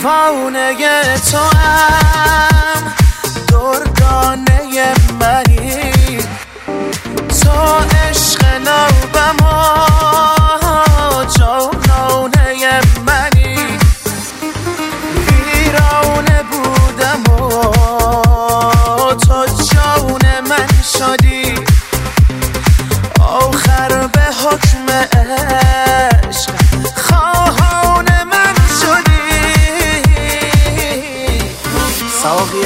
دیوانه تو هم.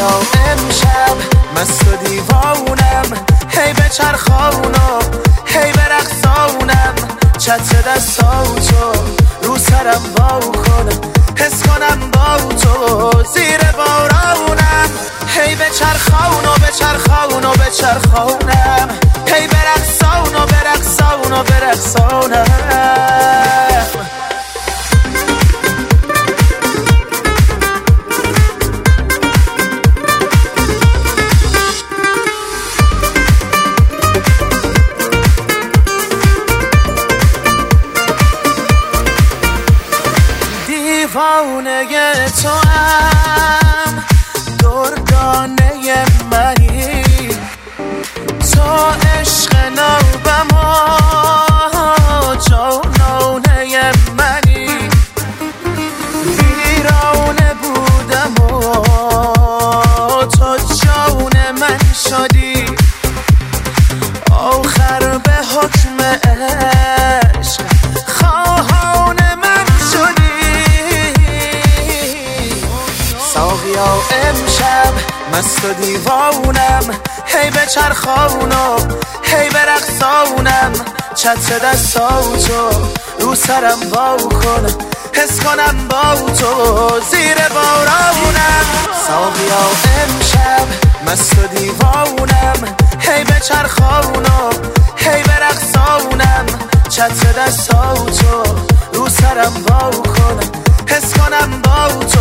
امشب مست و دیوانم. هی به چرخانم هی به رقصانم. چتر دستاتو رو سرم با کنم. حس کنم با تو زیر بارانم هی به چرخان و به چرخان و به چرخانم هی به رقصان و به به دیوانه تو هم دردانه منی. تو عشق نوبم و جانانه منی. ویرانه بودم و تو جان من شدی. ساقیا امشب مست و دیوانم. هی به چرخانم هی به رقصانم. چتر دستاتو رو سرم با کنم حس کنم با تو زیر بارانم. ساقیا امشب مست و دیوانم. هی به چرخانم هی به رقصانم. چتر دستاتو رو سرم با کنم حس کنم با تو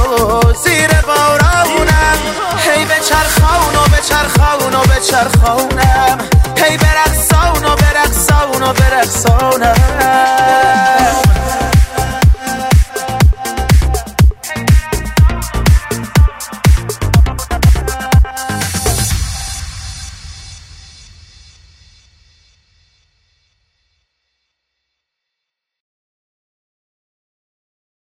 چرخانم هی به رقصان و به رقصان و به رقصانم